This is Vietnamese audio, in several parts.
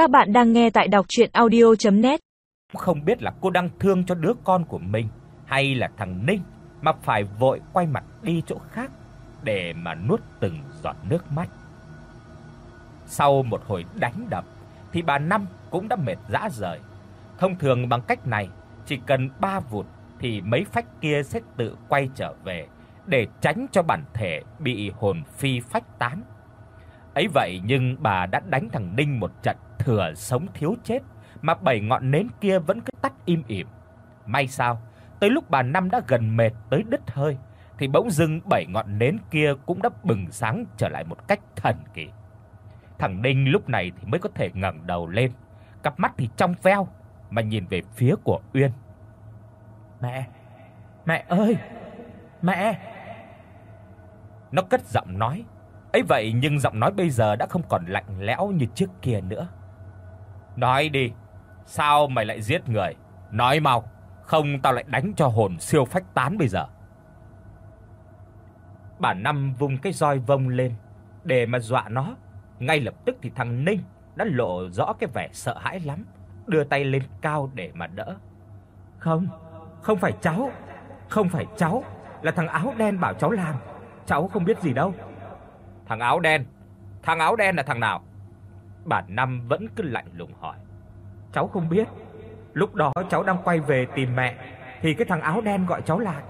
Các bạn đang nghe tại đọc audio net Không biết là cô đang thương cho đứa con của mình hay là thằng Ninh mà phải vội quay mặt đi chỗ khác để mà nuốt từng giọt nước mắt. Sau một hồi đánh đập thì bà Năm cũng đã mệt rã rời. Thông thường bằng cách này, chỉ cần ba vụt thì mấy phách kia sẽ tự quay trở về để tránh cho bản thể bị hồn phi phách tán. Ấy vậy nhưng bà đã đánh thằng Ninh một trận thừa sống thiếu chết mà bảy ngọn nến kia vẫn cứ tắt im ỉm. May sao, tới lúc bà Năm đã gần mệt tới đứt hơi thì bỗng dưng bảy ngọn nến kia cũng đã bừng sáng trở lại một cách thần kỳ. Thằng Ninh lúc này thì mới có thể ngẩng đầu lên, cặp mắt thì trong veo mà nhìn về phía của Uyên. "Mẹ, mẹ ơi, mẹ!" Nó cất giọng nói. Ấy vậy nhưng giọng nói bây giờ đã không còn lạnh lẽo như trước kia nữa. "Nói đi, sao mày lại giết người? Nói mau, không tao lại đánh cho hồn siêu phách tán bây giờ." Bà Năm vung cái roi vông lên để mà dọa nó. Ngay lập tức thì thằng Ninh đã lộ rõ cái vẻ sợ hãi lắm, đưa tay lên cao để mà đỡ. "Không, không phải cháu, không phải cháu, là thằng áo đen bảo cháu làm, cháu không biết gì đâu." "Thằng áo đen? Thằng áo đen là thằng nào?" Bà Năm vẫn cứ lạnh lùng hỏi. "Cháu không biết. Lúc đó cháu đang quay về tìm mẹ thì cái thằng áo đen gọi cháu lại.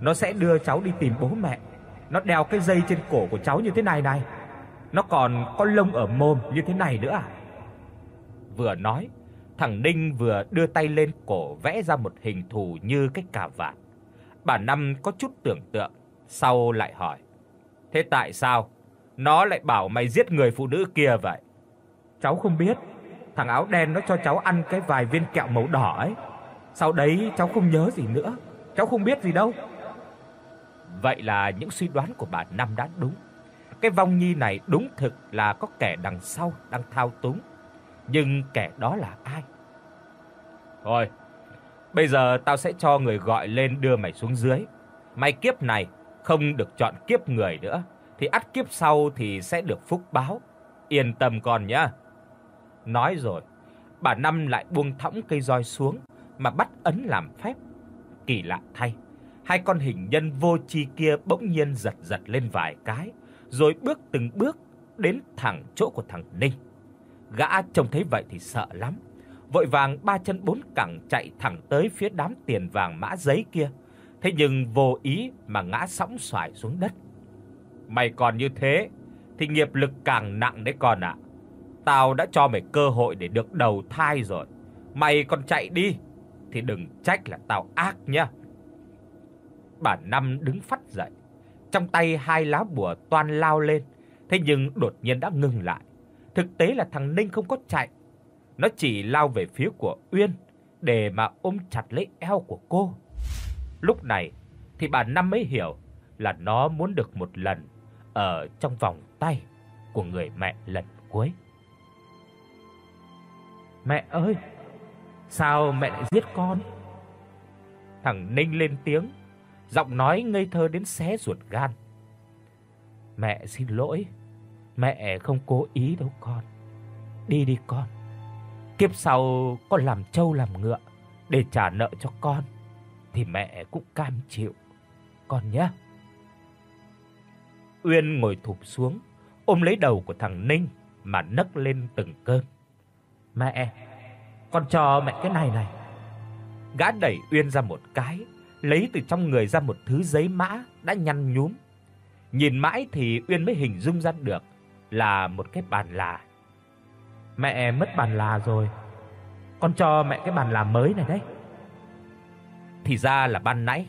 Nó sẽ đưa cháu đi tìm bố mẹ. Nó đeo cái dây trên cổ của cháu như thế này này. Nó còn có lông ở mồm như thế này nữa à?" Vừa nói, thằng Ninh vừa đưa tay lên cổ vẽ ra một hình thù như cái cà vạt. Bà Năm có chút tưởng tượng, sau lại hỏi: "Thế tại sao nó lại bảo mày giết người phụ nữ kia vậy?" "Cháu không biết. Thằng áo đen nó cho cháu ăn cái vài viên kẹo màu đỏ ấy. Sau đấy cháu không nhớ gì nữa. Cháu không biết gì đâu." Vậy là những suy đoán của bà Năm đã đúng. Cái vong nhi này đúng thực là có kẻ đằng sau đang thao túng. Nhưng kẻ đó là ai? Thôi, bây giờ tao sẽ cho người gọi lên đưa mày xuống dưới. Mày kiếp này không được chọn kiếp người nữa thì ắt kiếp sau thì sẽ được phúc báo. Yên tâm con nhé. Nói rồi, bà Năm lại buông thõng cây roi xuống mà bắt ấn làm phép. Kỳ lạ thay, hai con hình nhân vô tri kia bỗng nhiên giật giật lên vài cái, rồi bước từng bước đến thẳng chỗ của thằng Ninh. Gã trông thấy vậy thì sợ lắm, vội vàng ba chân bốn cẳng chạy thẳng tới phía đám tiền vàng mã giấy kia. Thế nhưng vô ý mà ngã sóng xoài xuống đất. Mày còn như thế thì nghiệp lực càng nặng đấy con ạ. Tao đã cho mày cơ hội để được đầu thai rồi. Mày còn chạy đi thì đừng trách là tao ác nhá. Bà Năm đứng phắt dậy, trong tay hai lá bùa toan lao lên, thế nhưng đột nhiên đã ngừng lại. Thực tế là thằng Ninh không có chạy, nó chỉ lao về phía của Uyên để mà ôm chặt lấy eo của cô. Lúc này thì bà Năm mới hiểu là nó muốn được một lần ở trong vòng tay của người mẹ lần cuối. Mẹ ơi, sao mẹ lại giết con? Thằng Ninh lên tiếng, giọng nói ngây thơ đến xé ruột gan. Mẹ xin lỗi, mẹ không cố ý đâu con. Đi đi con. Kiếp sau con làm trâu làm ngựa để trả nợ cho con thì mẹ cũng cam chịu. Con nhé. Uyên ngồi thụp xuống, ôm lấy đầu của thằng Ninh mà nấc lên từng cơn. "Mẹ, con cho mẹ cái này này." Gã đẩy Uyên ra một cái, lấy từ trong người ra một thứ giấy mã đã nhăn nhúm. Nhìn mãi thì Uyên mới hình dung ra được là một cái bàn là. "Mẹ mất bàn là rồi. Con cho mẹ cái bàn là mới này đấy." Thì ra là ban nãy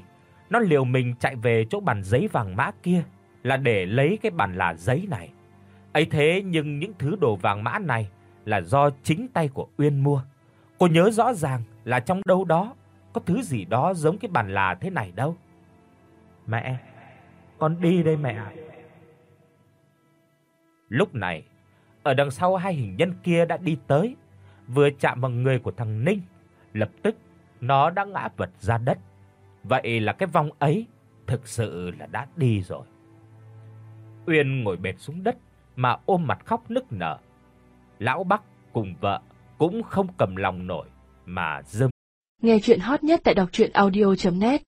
nó liều mình chạy về chỗ bàn giấy vàng mã kia là để lấy cái bản là giấy này. Ấy thế nhưng những thứ đồ vàng mã này là do chính tay của Uyên mua. Cô nhớ rõ ràng là trong đâu đó có thứ gì đó giống cái bản là thế này đâu. Mẹ, con đi đây mẹ ạ. Lúc này, ở đằng sau hai hình nhân kia đã đi tới, vừa chạm vào người của thằng Ninh, lập tức nó đã ngã vật ra đất. Vậy là cái vong ấy thực sự là đã đi rồi. Uyên ngồi bệt xuống đất mà ôm mặt khóc nức nở. Lão Bắc cùng vợ cũng không cầm lòng nổi mà rơm. Nghe truyện hot nhất tại doctruyenaudio.net